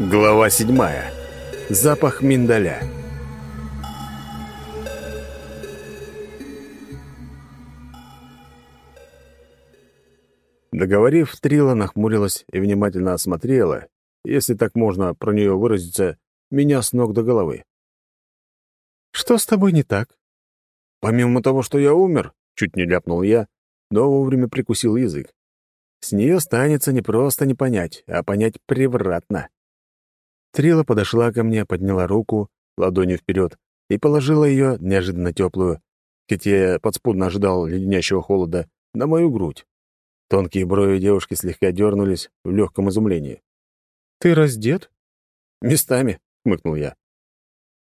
Глава седьмая. Запах миндаля. Договорив, Трила нахмурилась и внимательно осмотрела, если так можно про нее выразиться, меня с ног до головы. «Что с тобой не так?» «Помимо того, что я умер», — чуть не ляпнул я, но вовремя прикусил язык. С нее станется не просто не понять, а понять превратно. Трила подошла ко мне, подняла руку, ладонью вперед, и положила ее, неожиданно теплую, хотя я подспудно ожидал леденящего холода, на мою грудь. Тонкие брови девушки слегка дернулись в легком изумлении. «Ты раздет?» «Местами», — хмыкнул я.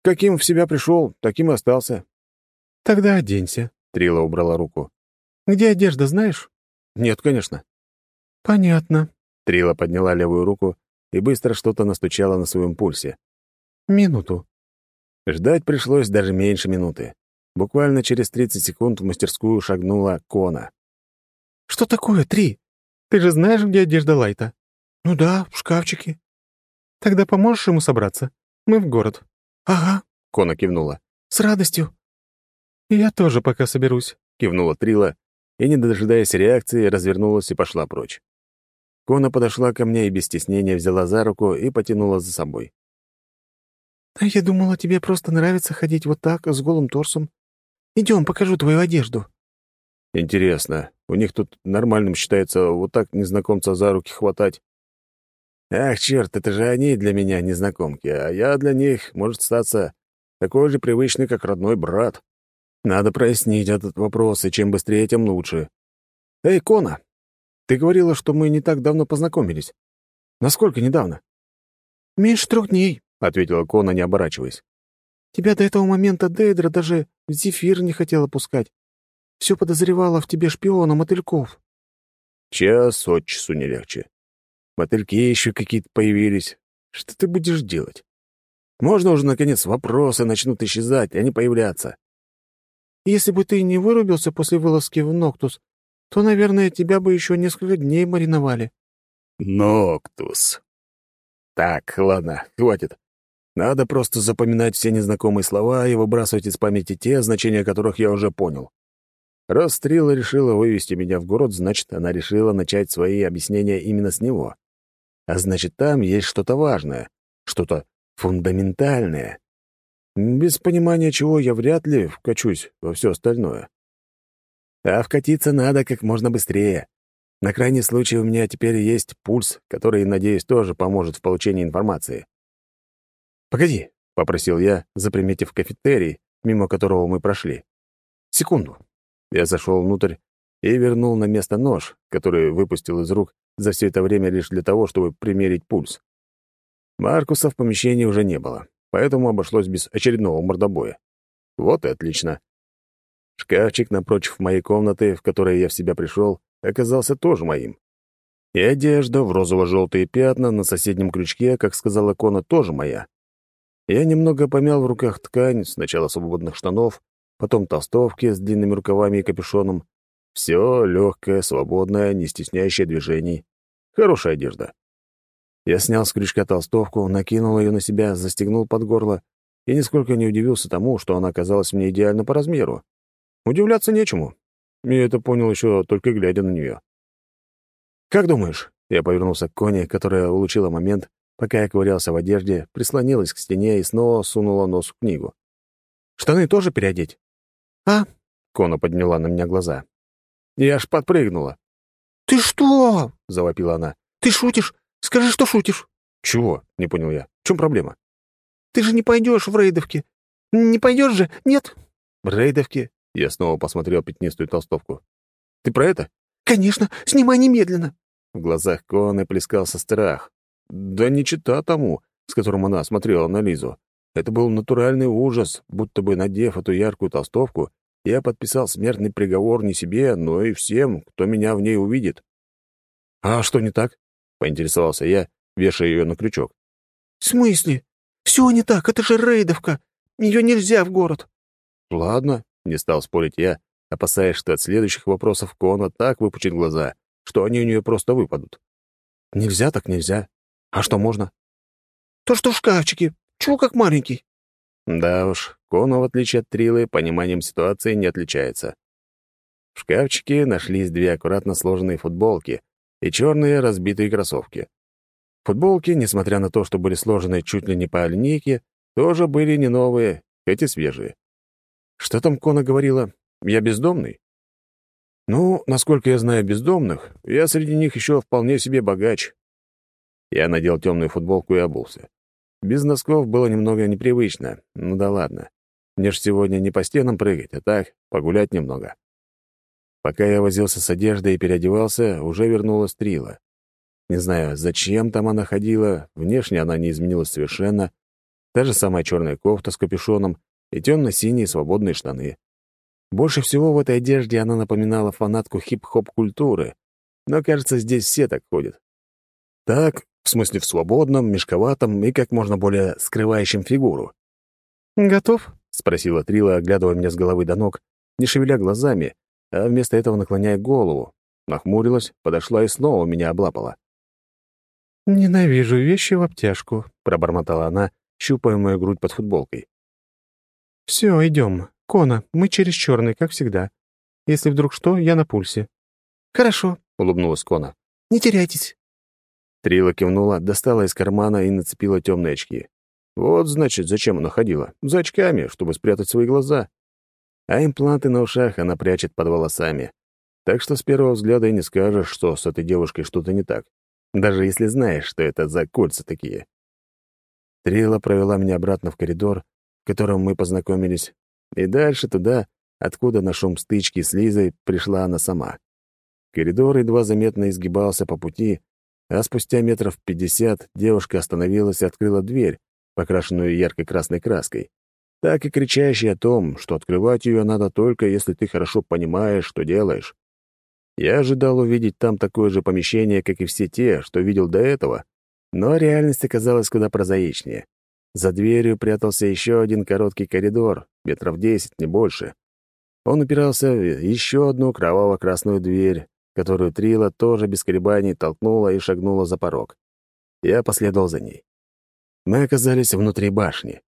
«Каким в себя пришел, таким и остался». «Тогда оденься», — Трила убрала руку. «Где одежда, знаешь?» «Нет, конечно». «Понятно». Трила подняла левую руку и быстро что-то настучала на своем пульсе. «Минуту». Ждать пришлось даже меньше минуты. Буквально через 30 секунд в мастерскую шагнула Кона. «Что такое, Три? Ты же знаешь, где одежда Лайта?» «Ну да, в шкафчике». «Тогда поможешь ему собраться? Мы в город». «Ага», — Кона кивнула. «С радостью». «Я тоже пока соберусь», — кивнула Трила, и, не дожидаясь реакции, развернулась и пошла прочь. Кона подошла ко мне и без стеснения взяла за руку и потянула за собой. «А я думала, тебе просто нравится ходить вот так, с голым торсом. Идем, покажу твою одежду». «Интересно, у них тут нормальным считается вот так незнакомца за руки хватать?» «Ах, черт, это же они для меня незнакомки, а я для них, может статься, такой же привычный, как родной брат. Надо прояснить этот вопрос, и чем быстрее, тем лучше. Эй, Кона, ты говорила, что мы не так давно познакомились. Насколько недавно?» «Меньше трех дней», — ответила Кона, не оборачиваясь. «Тебя до этого момента Дейдра даже в зефир не хотела пускать. Все подозревала в тебе шпиона мотыльков». Час от часу не легче. Мотыльки еще какие-то появились. Что ты будешь делать? Можно уже, наконец, вопросы начнут исчезать, а не появляться. Если бы ты не вырубился после вылазки в Ноктус, то, наверное, тебя бы еще несколько дней мариновали». «Ноктус». Так, ладно, хватит. Надо просто запоминать все незнакомые слова и выбрасывать из памяти те, значения которых я уже понял. Раз Стрела решила вывести меня в город, значит, она решила начать свои объяснения именно с него. А значит, там есть что-то важное, что-то фундаментальное. Без понимания чего я вряд ли вкачусь во все остальное. А вкатиться надо как можно быстрее. На крайний случай у меня теперь есть пульс, который, надеюсь, тоже поможет в получении информации. «Погоди», — попросил я, заприметив кафетерий, мимо которого мы прошли. «Секунду». Я зашел внутрь и вернул на место нож, который выпустил из рук за все это время лишь для того, чтобы примерить пульс. Маркуса в помещении уже не было, поэтому обошлось без очередного мордобоя. Вот и отлично. Шкафчик напротив моей комнаты, в которой я в себя пришел, оказался тоже моим. И одежда в розово-желтые пятна на соседнем крючке, как сказала Кона, тоже моя. Я немного помял в руках ткань, сначала свободных штанов, потом толстовки с длинными рукавами и капюшоном. Все легкое, свободное, не стесняющее движений. Хорошая одежда. Я снял с крючка толстовку, накинул ее на себя, застегнул под горло и нисколько не удивился тому, что она оказалась мне идеально по размеру. Удивляться нечему. Я это понял еще только глядя на нее. «Как думаешь?» Я повернулся к Коне, которая улучила момент, пока я ковырялся в одежде, прислонилась к стене и снова сунула нос в книгу. «Штаны тоже переодеть?» «А?» — Кона подняла на меня глаза. Я аж подпрыгнула. «Ты что?» — завопила она. «Ты шутишь? Скажи, что шутишь». «Чего?» — не понял я. В чем проблема? «Ты же не пойдешь в рейдовки. Не пойдешь же, нет?» «В рейдовке? Я снова посмотрел пятнистую толстовку. «Ты про это?» «Конечно! Снимай немедленно!» В глазах Коны плескался страх. Да не чита тому, с которым она смотрела на Лизу. Это был натуральный ужас, будто бы, надев эту яркую толстовку, я подписал смертный приговор не себе, но и всем, кто меня в ней увидит. «А что не так?» — поинтересовался я, вешая ее на крючок. «В смысле? Все не так, это же рейдовка. Ее нельзя в город». «Ладно, не стал спорить я, опасаясь, что от следующих вопросов Кона так выпучит глаза, что они у нее просто выпадут. Нельзя так нельзя. А что можно? То, что в шкафчике. Чего как маленький?» Да уж, Кона, в отличие от Трилы, пониманием ситуации не отличается. В шкафчике нашлись две аккуратно сложенные футболки и черные разбитые кроссовки. Футболки, несмотря на то, что были сложены чуть ли не по линейке, тоже были не новые, хоть и свежие. Что там Кона говорила? Я бездомный? Ну, насколько я знаю бездомных, я среди них еще вполне себе богач. Я надел темную футболку и обулся. Без носков было немного непривычно, ну да ладно. Мне ж сегодня не по стенам прыгать, а так, погулять немного. Пока я возился с одеждой и переодевался, уже вернулась Трила. Не знаю, зачем там она ходила, внешне она не изменилась совершенно. Та же самая черная кофта с капюшоном и темно-синие свободные штаны. Больше всего в этой одежде она напоминала фанатку хип-хоп-культуры, но, кажется, здесь все так ходят. Так, в смысле в свободном, мешковатом и как можно более скрывающем фигуру. «Готов?» — спросила Трила, оглядывая меня с головы до ног, не шевеля глазами, а вместо этого наклоняя голову. Нахмурилась, подошла и снова меня облапала. «Ненавижу вещи в обтяжку», — пробормотала она, щупая мою грудь под футболкой. «Все, идем. Кона, мы через черный, как всегда. Если вдруг что, я на пульсе». «Хорошо», — улыбнулась Кона. «Не теряйтесь». Трила кивнула, достала из кармана и нацепила темные очки. Вот, значит, зачем она ходила. За очками, чтобы спрятать свои глаза. А импланты на ушах она прячет под волосами. Так что с первого взгляда и не скажешь, что с этой девушкой что-то не так. Даже если знаешь, что это за кольца такие. Трила провела меня обратно в коридор, котором мы познакомились, и дальше туда, откуда на шум стычки с Лизой пришла она сама. Коридор едва заметно изгибался по пути, а спустя метров пятьдесят девушка остановилась и открыла дверь, покрашенную ярко-красной краской, так и кричащей о том, что открывать ее надо только, если ты хорошо понимаешь, что делаешь. Я ожидал увидеть там такое же помещение, как и все те, что видел до этого, но реальность оказалась куда прозаичнее. За дверью прятался еще один короткий коридор, метров десять, не больше. Он упирался в еще одну кроваво-красную дверь, которую Трила тоже без колебаний толкнула и шагнула за порог. Я последовал за ней. Мы оказались внутри башни.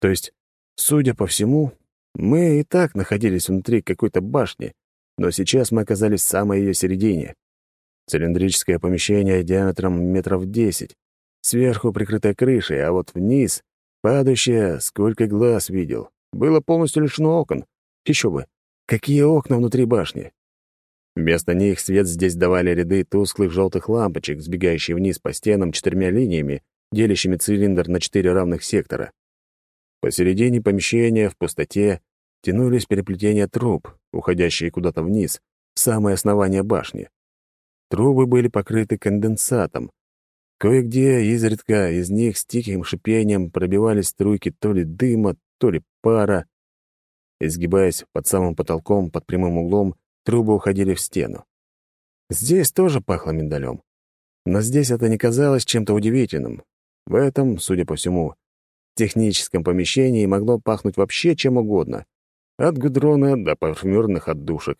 То есть, судя по всему, мы и так находились внутри какой-то башни, но сейчас мы оказались в самой ее середине. Цилиндрическое помещение диаметром метров десять, сверху прикрытая крышей, а вот вниз, падающее, сколько глаз видел, было полностью лишено окон. Еще бы, какие окна внутри башни? Вместо них свет здесь давали ряды тусклых желтых лампочек, сбегающие вниз по стенам четырьмя линиями, делящими цилиндр на четыре равных сектора. Посередине помещения, в пустоте, тянулись переплетения труб, уходящие куда-то вниз, в самое основание башни. Трубы были покрыты конденсатом. Кое-где изредка из них с тихим шипением пробивались струйки то ли дыма, то ли пара. Изгибаясь под самым потолком, под прямым углом, трубы уходили в стену. Здесь тоже пахло миндалем. Но здесь это не казалось чем-то удивительным. В этом, судя по всему, техническом помещении могло пахнуть вообще чем угодно, от гудрона до парфюмерных отдушек.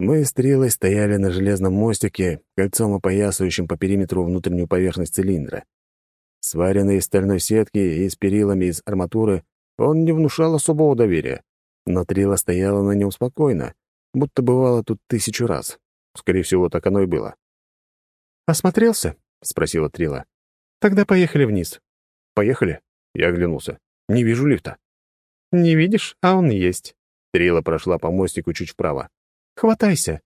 Мы Стрелой стояли на железном мостике, кольцом опоясывающим по периметру внутреннюю поверхность цилиндра. Сваренный из стальной сетки и с перилами из арматуры, он не внушал особого доверия. Но Трила стояла на нем спокойно, будто бывало тут тысячу раз. Скорее всего, так оно и было. «Осмотрелся?» — спросила Трила. «Тогда поехали вниз». «Поехали?» — я оглянулся. «Не вижу лифта». «Не видишь, а он есть». Трила прошла по мостику чуть вправо. «Хватайся».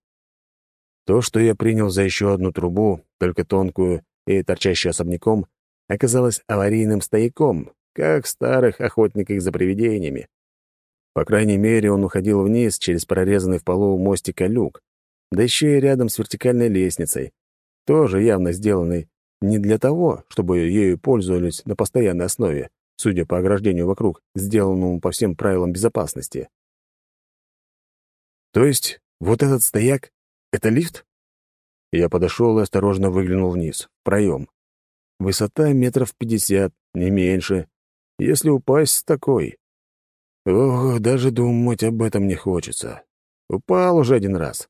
То, что я принял за еще одну трубу, только тонкую и торчащую особняком, оказалось аварийным стояком, как старых охотниках за привидениями. По крайней мере, он уходил вниз через прорезанный в полу мостика люк, да еще и рядом с вертикальной лестницей, тоже явно сделанной не для того, чтобы ею пользовались на постоянной основе, судя по ограждению вокруг, сделанному по всем правилам безопасности. То есть вот этот стояк — это лифт? Я подошел и осторожно выглянул вниз, в проем. Высота метров пятьдесят, не меньше. Если упасть с такой... Ох, даже думать об этом не хочется. Упал уже один раз.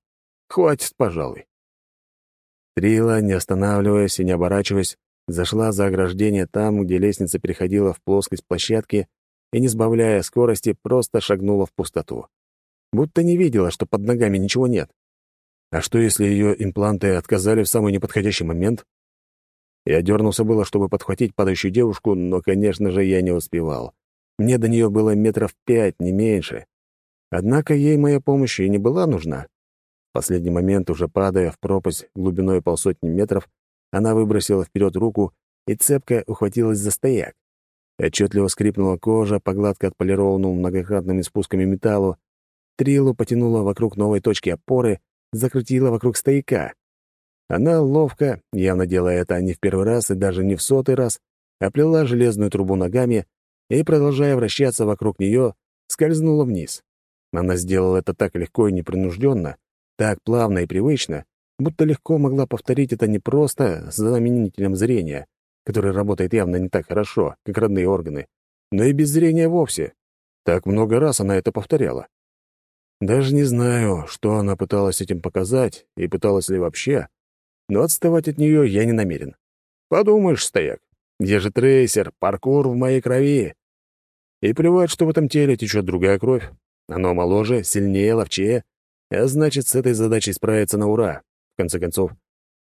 Хватит, пожалуй. Трила, не останавливаясь и не оборачиваясь, зашла за ограждение там, где лестница переходила в плоскость площадки и, не сбавляя скорости, просто шагнула в пустоту. Будто не видела, что под ногами ничего нет. А что, если ее импланты отказали в самый неподходящий момент? Я дернулся было, чтобы подхватить падающую девушку, но, конечно же, я не успевал. Мне до нее было метров пять, не меньше. Однако ей моя помощь и не была нужна. В последний момент, уже падая в пропасть глубиной полсотни метров, она выбросила вперед руку и цепко ухватилась за стояк. Отчетливо скрипнула кожа по гладко отполированному многократными спусками металлу, Трилу потянула вокруг новой точки опоры, закрутила вокруг стояка. Она ловко, явно делая это не в первый раз и даже не в сотый раз, оплела железную трубу ногами и, продолжая вращаться вокруг нее, скользнула вниз. Она сделала это так легко и непринужденно, так плавно и привычно, будто легко могла повторить это не просто с заменителем зрения, который работает явно не так хорошо, как родные органы, но и без зрения вовсе. Так много раз она это повторяла. Даже не знаю, что она пыталась этим показать и пыталась ли вообще, но отставать от нее я не намерен. Подумаешь, стояк, где же трейсер, паркур в моей крови? И плевать, что в этом теле течет другая кровь. Оно моложе, сильнее, ловчее, а значит, с этой задачей справиться на ура. В конце концов,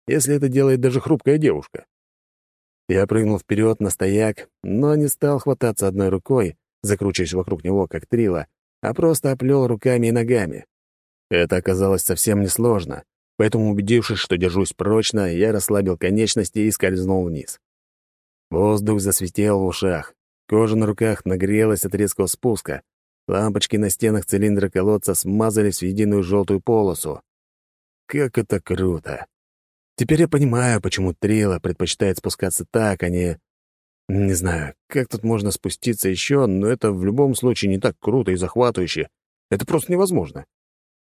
если это делает даже хрупкая девушка. Я прыгнул вперед на стояк, но не стал хвататься одной рукой, закручиваясь вокруг него, как трила, а просто оплел руками и ногами. Это оказалось совсем несложно, поэтому, убедившись, что держусь прочно, я расслабил конечности и скользнул вниз. Воздух засветел в ушах, кожа на руках нагрелась от резкого спуска, лампочки на стенах цилиндра колодца смазались в единую желтую полосу. Как это круто! Теперь я понимаю, почему Трила предпочитает спускаться так, а не не знаю, как тут можно спуститься еще, но это в любом случае не так круто и захватывающе. Это просто невозможно.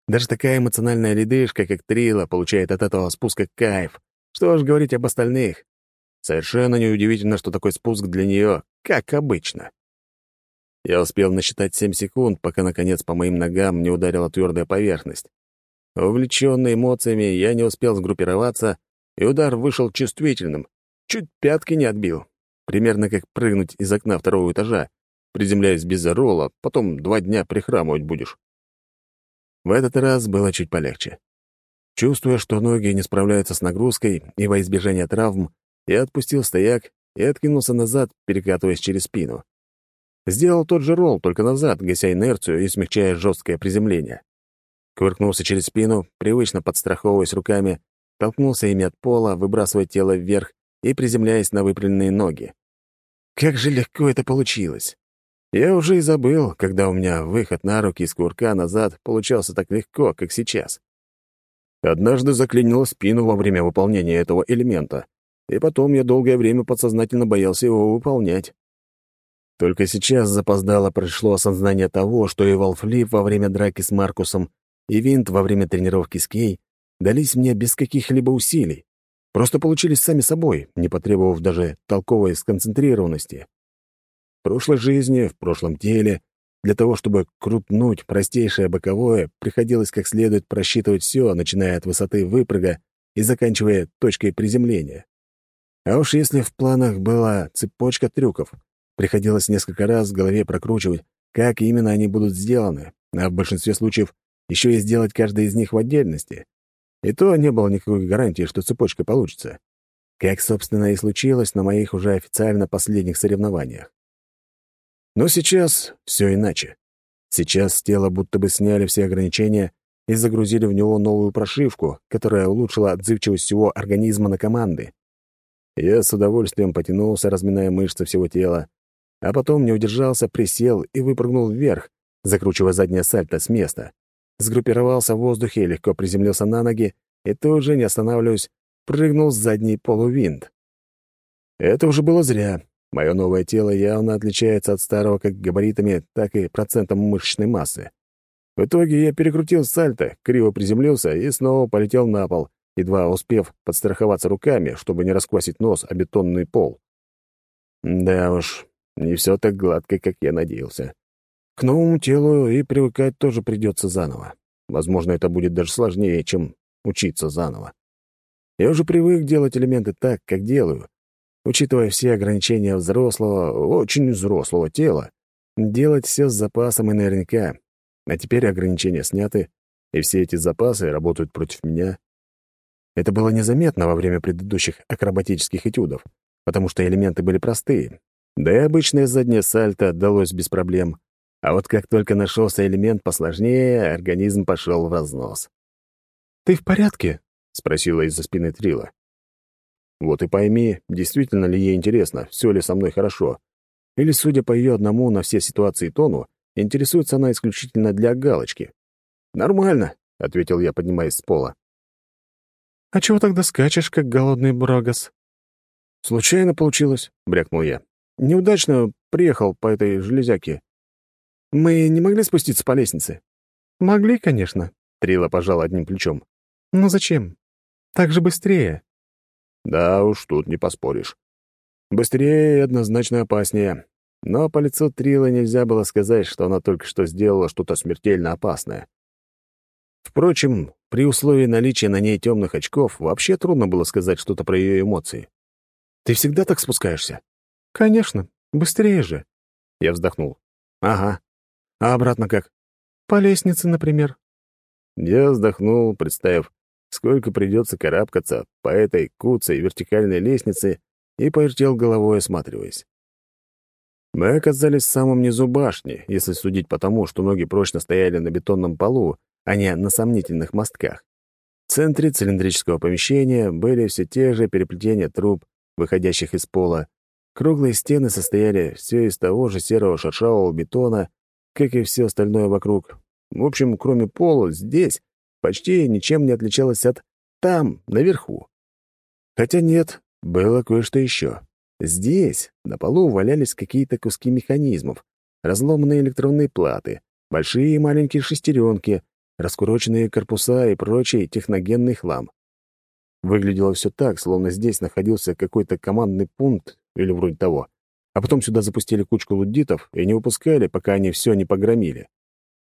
Даже такая эмоциональная ледышка, как Трила, получает от этого спуска кайф. Что уж говорить об остальных. Совершенно неудивительно, что такой спуск для нее, как обычно. Я успел насчитать семь секунд, пока, наконец, по моим ногам не ударила твердая поверхность. Увлеченный эмоциями, я не успел сгруппироваться, и удар вышел чувствительным. Чуть пятки не отбил, Примерно как прыгнуть из окна второго этажа, приземляясь без зарола, потом два дня прихрамывать будешь. В этот раз было чуть полегче. Чувствуя, что ноги не справляются с нагрузкой и во избежание травм, я отпустил стояк и откинулся назад, перекатываясь через спину. Сделал тот же ролл, только назад, гася инерцию и смягчая жесткое приземление. Кувыркнулся через спину, привычно подстраховываясь руками, толкнулся ими от пола, выбрасывая тело вверх и приземляясь на выпрямленные ноги. Как же легко это получилось! Я уже и забыл, когда у меня выход на руки из курка назад получался так легко, как сейчас. Однажды заклинило спину во время выполнения этого элемента, и потом я долгое время подсознательно боялся его выполнять. Только сейчас запоздало пришло осознание того, что и Валфлип во время драки с Маркусом, и Винт во время тренировки с Кей дались мне без каких-либо усилий. Просто получились сами собой, не потребовав даже толковой сконцентрированности. В прошлой жизни, в прошлом теле, для того, чтобы крутнуть простейшее боковое, приходилось как следует просчитывать все, начиная от высоты выпрыга и заканчивая точкой приземления. А уж если в планах была цепочка трюков, приходилось несколько раз в голове прокручивать, как именно они будут сделаны, а в большинстве случаев еще и сделать каждый из них в отдельности. И то не было никакой гарантии, что цепочка получится. Как, собственно, и случилось на моих уже официально последних соревнованиях. Но сейчас все иначе. Сейчас с тела будто бы сняли все ограничения и загрузили в него новую прошивку, которая улучшила отзывчивость всего организма на команды. Я с удовольствием потянулся, разминая мышцы всего тела, а потом не удержался, присел и выпрыгнул вверх, закручивая заднее сальто с места сгруппировался в воздухе, легко приземлился на ноги и тут же, не останавливаясь, прыгнул с задний полувинт. Это уже было зря. Мое новое тело явно отличается от старого как габаритами, так и процентом мышечной массы. В итоге я перекрутил сальто, криво приземлился и снова полетел на пол, едва успев подстраховаться руками, чтобы не расквасить нос о бетонный пол. Да уж, не все так гладко, как я надеялся. К новому телу и привыкать тоже придется заново. Возможно, это будет даже сложнее, чем учиться заново. Я уже привык делать элементы так, как делаю, учитывая все ограничения взрослого, очень взрослого тела, делать все с запасом и наверняка. А теперь ограничения сняты, и все эти запасы работают против меня. Это было незаметно во время предыдущих акробатических этюдов, потому что элементы были простые. Да и обычное заднее сальто далось без проблем. А вот как только нашелся элемент посложнее, организм пошел в разнос. «Ты в порядке?» — спросила из-за спины Трила. Вот и пойми, действительно ли ей интересно, все ли со мной хорошо. Или, судя по ее одному на все ситуации тону, интересуется она исключительно для галочки. «Нормально», — ответил я, поднимаясь с пола. «А чего тогда скачешь, как голодный брагас?» «Случайно получилось», — брякнул я. «Неудачно приехал по этой железяке. Мы не могли спуститься по лестнице?» «Могли, конечно», — Трила пожал одним плечом. «Но зачем? Так же быстрее». «Да уж, тут не поспоришь. Быстрее и однозначно опаснее. Но по лицу Трила нельзя было сказать, что она только что сделала что-то смертельно опасное. Впрочем, при условии наличия на ней темных очков вообще трудно было сказать что-то про ее эмоции. «Ты всегда так спускаешься?» «Конечно. Быстрее же». Я вздохнул. «Ага. А обратно как?» «По лестнице, например». Я вздохнул, представив, сколько придется карабкаться по этой куцей вертикальной лестнице, и повертел головой, осматриваясь. Мы оказались в самом низу башни, если судить по тому, что ноги прочно стояли на бетонном полу, а не на сомнительных мостках. В центре цилиндрического помещения были все те же переплетения труб, выходящих из пола. Круглые стены состояли все из того же серого шершавого бетона, как и все остальное вокруг. В общем, кроме пола, здесь почти ничем не отличалось от там, наверху. Хотя нет, было кое-что еще. Здесь на полу валялись какие-то куски механизмов, разломанные электронные платы, большие и маленькие шестеренки, раскуроченные корпуса и прочий техногенный хлам. Выглядело все так, словно здесь находился какой-то командный пункт или вроде того, а потом сюда запустили кучку луддитов и не выпускали, пока они все не погромили.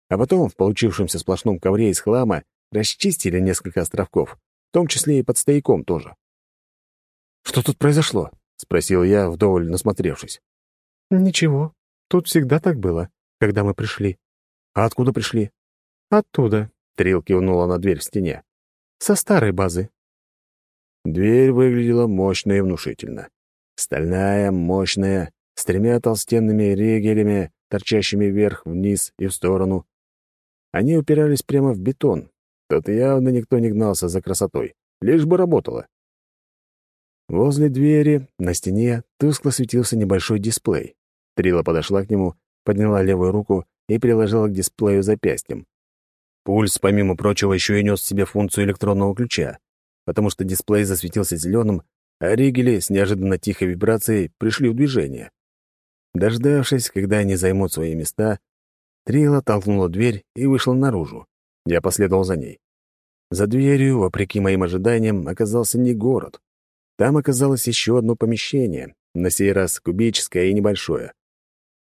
А потом в получившемся сплошном ковре из хлама расчистили несколько островков, в том числе и под стояком тоже. «Что тут произошло?» — спросил я, вдоволь насмотревшись. «Ничего. Тут всегда так было, когда мы пришли». «А откуда пришли?» «Оттуда», — Трил кивнула на дверь в стене. «Со старой базы». Дверь выглядела мощно и внушительно. Стальная, мощная, с тремя толстенными регелями, торчащими вверх, вниз и в сторону. Они упирались прямо в бетон. Тут явно никто не гнался за красотой, лишь бы работало. Возле двери, на стене, тускло светился небольшой дисплей. Трила подошла к нему, подняла левую руку и приложила к дисплею запястьем. Пульс, помимо прочего, еще и нес в себе функцию электронного ключа, потому что дисплей засветился зеленым, а ригели с неожиданно тихой вибрацией пришли в движение. Дождавшись, когда они займут свои места, Трила толкнула дверь и вышла наружу. Я последовал за ней. За дверью, вопреки моим ожиданиям, оказался не город. Там оказалось еще одно помещение, на сей раз кубическое и небольшое.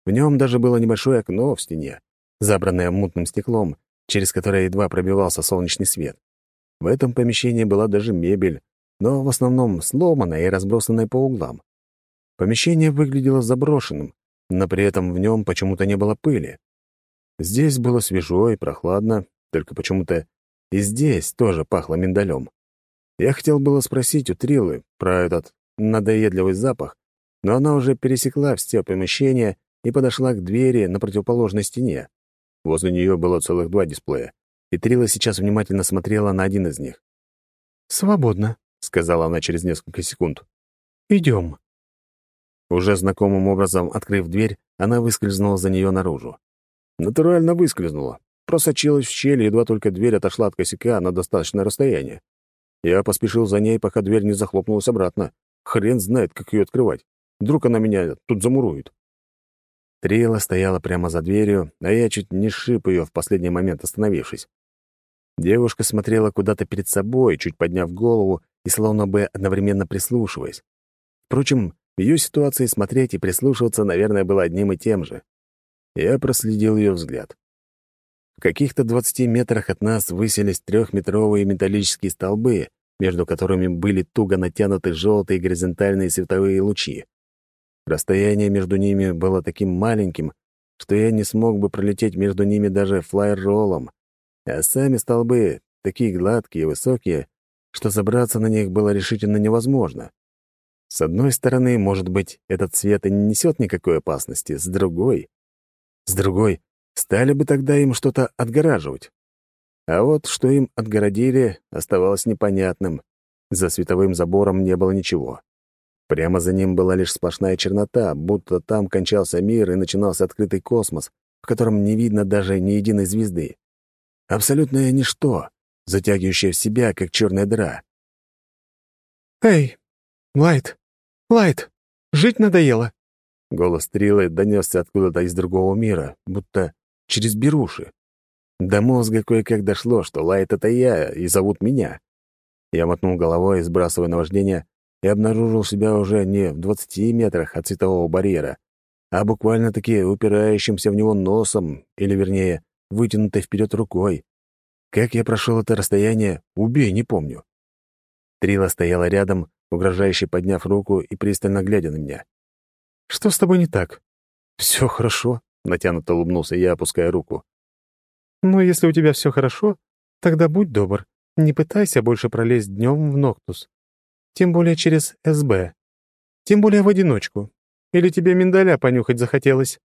В нем даже было небольшое окно в стене, забранное мутным стеклом, через которое едва пробивался солнечный свет. В этом помещении была даже мебель, но в основном сломанная и разбросанная по углам. Помещение выглядело заброшенным, но при этом в нем почему-то не было пыли. Здесь было свежо и прохладно, только почему-то и здесь тоже пахло миндалем. Я хотел было спросить у Трилы про этот надоедливый запах, но она уже пересекла все помещения и подошла к двери на противоположной стене. Возле нее было целых два дисплея, и Трила сейчас внимательно смотрела на один из них. «Свободно», — сказала она через несколько секунд. «Идем». Уже знакомым образом, открыв дверь, она выскользнула за нее наружу. Натурально выскользнула. Просочилась в щель, едва только дверь отошла от косяка на достаточное расстояние. Я поспешил за ней, пока дверь не захлопнулась обратно. Хрен знает, как ее открывать. Вдруг она меня тут замурует. Трила стояла прямо за дверью, а я чуть не шип ее в последний момент, остановившись. Девушка смотрела куда-то перед собой, чуть подняв голову и словно бы одновременно прислушиваясь. Впрочем, ее ситуации смотреть и прислушиваться, наверное, было одним и тем же. Я проследил ее взгляд. В каких-то двадцати метрах от нас высились трехметровые металлические столбы, между которыми были туго натянуты желтые горизонтальные световые лучи. Расстояние между ними было таким маленьким, что я не смог бы пролететь между ними даже флайер-роллом, а сами столбы такие гладкие и высокие, что забраться на них было решительно невозможно. С одной стороны, может быть, этот свет и не несет никакой опасности, с другой... С другой, стали бы тогда им что-то отгораживать. А вот что им отгородили, оставалось непонятным. За световым забором не было ничего. Прямо за ним была лишь сплошная чернота, будто там кончался мир и начинался открытый космос, в котором не видно даже ни единой звезды. Абсолютное ничто, затягивающее в себя, как черная дыра. «Эй, Лайт! Лайт! Жить надоело!» Голос Трилы донесся откуда-то из другого мира, будто через беруши. До мозга кое-как дошло, что Лайт — это я, и зовут меня. Я мотнул головой, сбрасывая наваждение, и обнаружил себя уже не в двадцати метрах от цветового барьера, а буквально-таки упирающимся в него носом, или, вернее, вытянутой вперед рукой. Как я прошел это расстояние, убей, не помню. Трила стояла рядом, угрожающе подняв руку и пристально глядя на меня. «Что с тобой не так?» «Все хорошо», — натянуто улыбнулся я, опуская руку. «Ну, если у тебя все хорошо, тогда будь добр, не пытайся больше пролезть днем в Ноктус. Тем более через СБ. Тем более в одиночку. Или тебе миндаля понюхать захотелось?»